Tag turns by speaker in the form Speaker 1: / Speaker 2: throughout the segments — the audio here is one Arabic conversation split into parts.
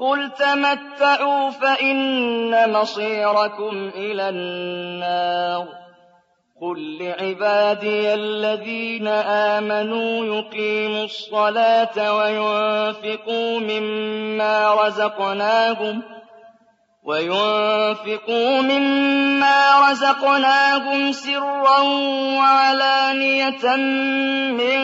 Speaker 1: قُلْ تَمَتَّعُوا فَإِنَّ مَصِيرَكُمْ إِلَى النَّارِ قُل لِّعِبَادِيَ الَّذِينَ آمَنُوا يُقِيمُوا الصَّلَاةَ وَيُنفِقُوا مِمَّا رَزَقْنَاهُمْ وَيُنفِقُوا مِمَّا رَزَقْنَاهُمْ سِرًّا وَعَلَانِيَةً مِّن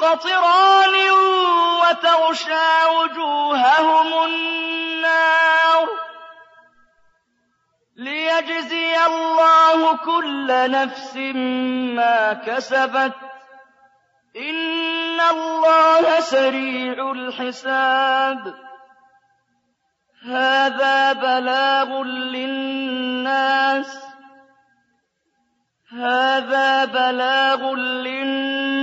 Speaker 1: قطران وتغشى وجوههم النار ليجزي الله كل نفس ما كسبت. إن الله سريع الحساب. هذا بلاغ للناس. هذا بلاغ